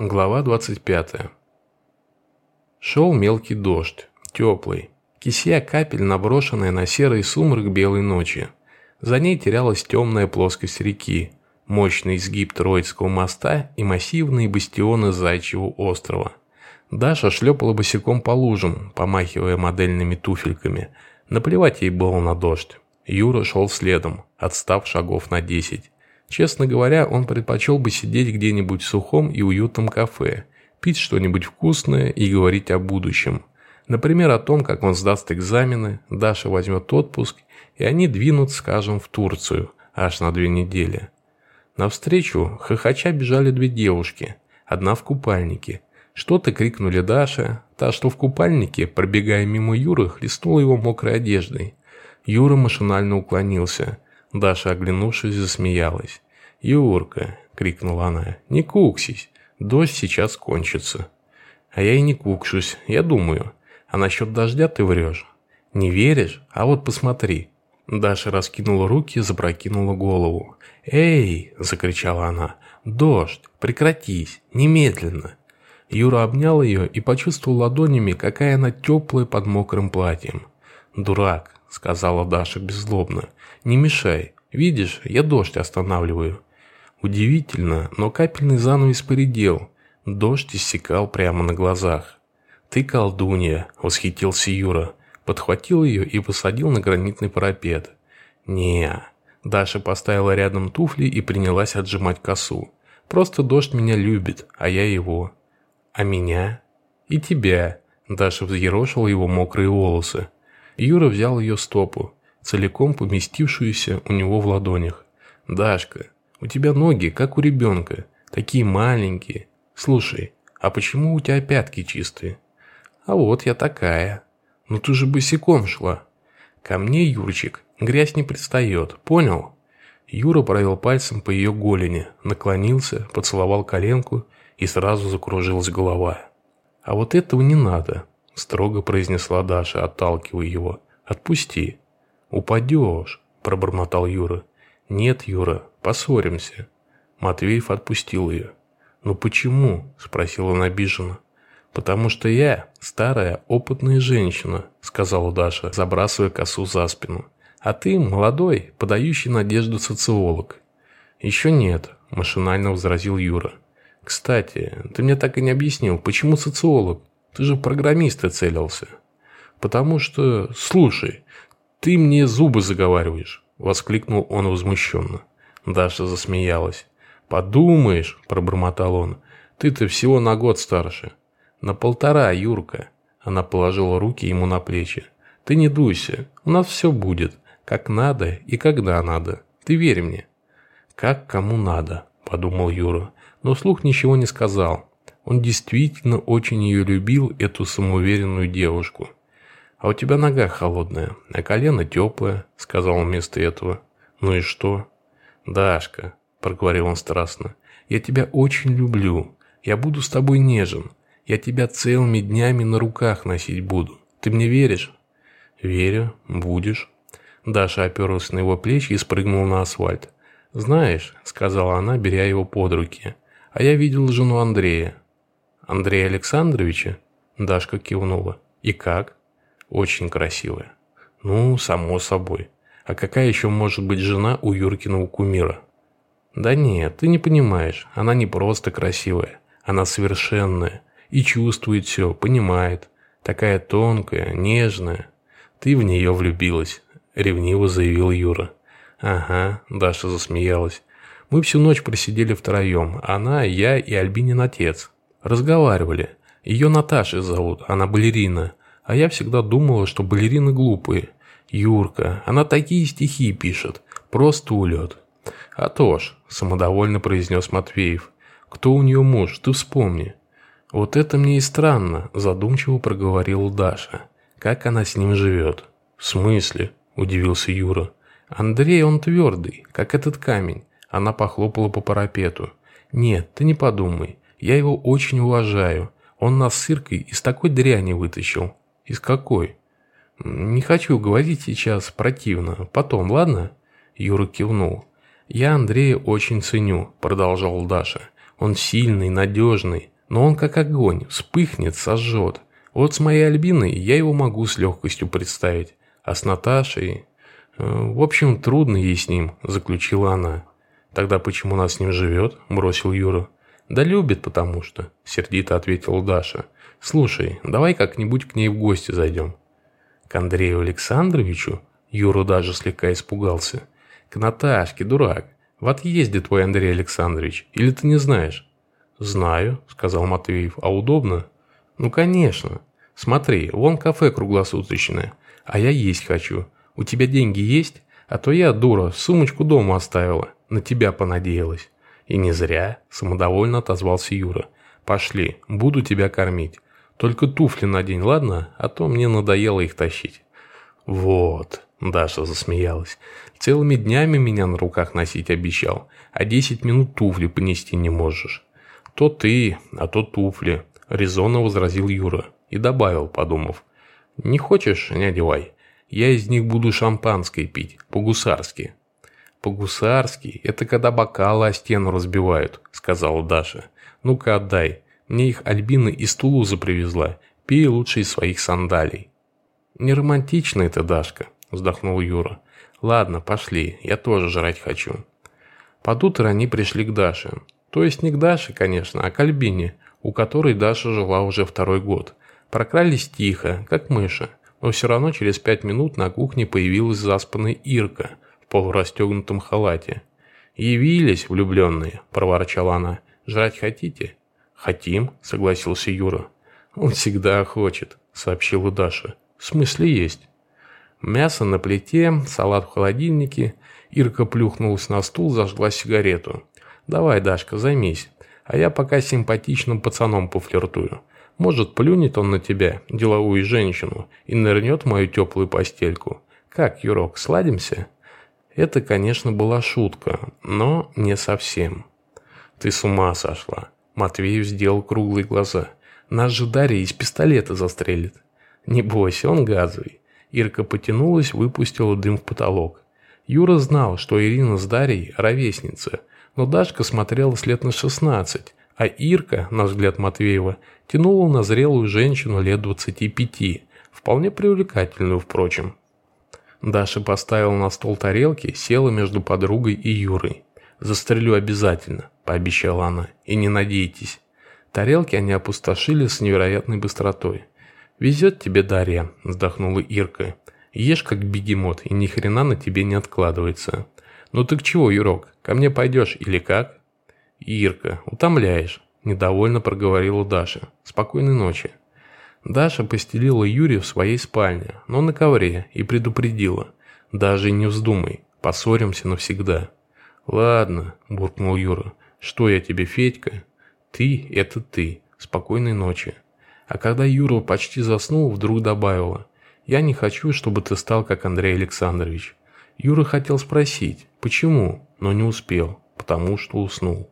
Глава 25. Шел мелкий дождь, теплый, кисья капель, наброшенная на серый сумрак белой ночи. За ней терялась темная плоскость реки, мощный изгиб Троицкого моста и массивные бастионы Зайчьего острова. Даша шлепала босиком по лужам, помахивая модельными туфельками. Наплевать ей было на дождь. Юра шел следом, отстав шагов на десять. Честно говоря, он предпочел бы сидеть где-нибудь в сухом и уютном кафе, пить что-нибудь вкусное и говорить о будущем. Например, о том, как он сдаст экзамены, Даша возьмет отпуск, и они двинут, скажем, в Турцию, аж на две недели. Навстречу хохоча бежали две девушки, одна в купальнике. Что-то крикнули Даше, та, что в купальнике, пробегая мимо Юры, хлестнула его мокрой одеждой. Юра машинально уклонился – Даша, оглянувшись, засмеялась. «Юрка!» – крикнула она. «Не куксись! Дождь сейчас кончится!» «А я и не кукшусь, я думаю. А насчет дождя ты врешь. Не веришь? А вот посмотри!» Даша раскинула руки, запрокинула голову. «Эй!» – закричала она. «Дождь! Прекратись! Немедленно!» Юра обнял ее и почувствовал ладонями, какая она теплая под мокрым платьем. «Дурак!» – сказала Даша беззлобно. «Не мешай. Видишь, я дождь останавливаю». Удивительно, но капельный занавес поредел. Дождь иссякал прямо на глазах. «Ты колдунья!» – восхитился Юра. Подхватил ее и посадил на гранитный парапет. не Даша поставила рядом туфли и принялась отжимать косу. «Просто дождь меня любит, а я его». «А меня?» «И тебя!» Даша взъерошила его мокрые волосы. Юра взял ее стопу, целиком поместившуюся у него в ладонях. «Дашка, у тебя ноги, как у ребенка, такие маленькие. Слушай, а почему у тебя пятки чистые?» «А вот я такая. Ну ты же босиком шла». «Ко мне, Юрчик, грязь не пристает, понял?» Юра провел пальцем по ее голени, наклонился, поцеловал коленку и сразу закружилась голова. «А вот этого не надо строго произнесла Даша, отталкивая его. «Отпусти». «Упадешь», – пробормотал Юра. «Нет, Юра, поссоримся». Матвеев отпустил ее. «Ну почему?» – спросила он обиженно. «Потому что я старая, опытная женщина», – сказала Даша, забрасывая косу за спину. «А ты молодой, подающий надежду социолог». «Еще нет», – машинально возразил Юра. «Кстати, ты мне так и не объяснил, почему социолог?» Ты же программиста целился. Потому что... Слушай, ты мне зубы заговариваешь, воскликнул он возмущенно. Даша засмеялась. «Подумаешь», – пробормотал он, – «ты-то всего на год старше». «На полтора, Юрка». Она положила руки ему на плечи. «Ты не дуйся, у нас все будет, как надо и когда надо. Ты верь мне». «Как кому надо», – подумал Юра, но вслух ничего не сказал. Он действительно очень ее любил, эту самоуверенную девушку. «А у тебя нога холодная, а колено теплое», — сказал он вместо этого. «Ну и что?» «Дашка», — проговорил он страстно, — «я тебя очень люблю. Я буду с тобой нежен. Я тебя целыми днями на руках носить буду. Ты мне веришь?» «Верю. Будешь». Даша оперлась на его плечи и спрыгнула на асфальт. «Знаешь», — сказала она, беря его под руки, — «а я видел жену Андрея. Андрея Александровича?» Дашка кивнула. «И как?» «Очень красивая». «Ну, само собой. А какая еще может быть жена у Юркиного кумира?» «Да нет, ты не понимаешь. Она не просто красивая. Она совершенная. И чувствует все, понимает. Такая тонкая, нежная. Ты в нее влюбилась», — ревниво заявил Юра. «Ага», — Даша засмеялась. «Мы всю ночь просидели втроем. Она, я и Альбинин отец. Разговаривали. Ее Наташей зовут, она балерина. А я всегда думала, что балерины глупые. Юрка, она такие стихи пишет. Просто улет. А то ж, самодовольно произнес Матвеев. Кто у нее муж, ты вспомни. Вот это мне и странно, задумчиво проговорила Даша. Как она с ним живет? В смысле? Удивился Юра. Андрей, он твердый, как этот камень. Она похлопала по парапету. Нет, ты не подумай. Я его очень уважаю. Он нас с Иркой из такой дряни вытащил. Из какой? Не хочу говорить сейчас противно. Потом, ладно? Юра кивнул. Я Андрея очень ценю, продолжал Даша. Он сильный, надежный, но он как огонь, вспыхнет, сожжет. Вот с моей Альбиной я его могу с легкостью представить, а с Наташей... Э, в общем, трудно ей с ним, заключила она. Тогда почему она с ним живет? Бросил Юра. Да любит потому что, сердито ответила Даша. Слушай, давай как-нибудь к ней в гости зайдем. К Андрею Александровичу? Юра даже слегка испугался. К Наташке, дурак. В отъезде твой Андрей Александрович. Или ты не знаешь? Знаю, сказал Матвеев. А удобно? Ну, конечно. Смотри, вон кафе круглосуточное. А я есть хочу. У тебя деньги есть? А то я, дура, сумочку дома оставила. На тебя понадеялась. И не зря, самодовольно отозвался Юра. Пошли, буду тебя кормить. Только туфли надень, ладно? А то мне надоело их тащить. Вот, Даша засмеялась. Целыми днями меня на руках носить обещал, а десять минут туфли понести не можешь. То ты, а то туфли, резонно возразил Юра и добавил, подумав. Не хочешь, не одевай. Я из них буду шампанское пить, по-гусарски. «По-гусарски – это когда бокалы о стену разбивают», – сказала Даша. «Ну-ка отдай. Мне их Альбина из Тулуза привезла. Пей лучше из своих сандалий». «Не романтично это, Дашка», – вздохнул Юра. «Ладно, пошли. Я тоже жрать хочу». Под утро они пришли к Даше. То есть не к Даше, конечно, а к Альбине, у которой Даша жила уже второй год. Прокрались тихо, как мыши, но все равно через пять минут на кухне появилась заспанная Ирка – полурастегнутом халате. «Явились, влюбленные!» – проворчала она. «Жрать хотите?» «Хотим», – согласился Юра. «Он всегда хочет», – сообщила Даша. «В смысле есть?» Мясо на плите, салат в холодильнике. Ирка плюхнулась на стул, зажгла сигарету. «Давай, Дашка, займись. А я пока симпатичным пацаном пофлиртую. Может, плюнет он на тебя, деловую женщину, и нырнет в мою теплую постельку. Как, Юрок, сладимся?» Это, конечно, была шутка, но не совсем. «Ты с ума сошла!» Матвеев сделал круглые глаза. «Нас же Дарья из пистолета застрелит!» «Не бойся, он газовый!» Ирка потянулась, выпустила дым в потолок. Юра знал, что Ирина с Дарьей – ровесница, но Дашка смотрела лет на 16, а Ирка, на взгляд Матвеева, тянула на зрелую женщину лет 25, вполне привлекательную, впрочем. Даша поставила на стол тарелки, села между подругой и Юрой. «Застрелю обязательно», – пообещала она, – «и не надейтесь». Тарелки они опустошили с невероятной быстротой. «Везет тебе, Дарья», – вздохнула Ирка. «Ешь как бегемот, и ни хрена на тебе не откладывается». «Ну ты к чего, Юрок, ко мне пойдешь или как?» «Ирка, утомляешь», – недовольно проговорила Даша. «Спокойной ночи». Даша постелила Юрия в своей спальне, но на ковре, и предупредила. «Даже не вздумай, поссоримся навсегда». «Ладно», – буркнул Юра. «Что я тебе, Федька?» «Ты – это ты. Спокойной ночи». А когда Юра почти заснул, вдруг добавила. «Я не хочу, чтобы ты стал, как Андрей Александрович». Юра хотел спросить, почему, но не успел, потому что уснул.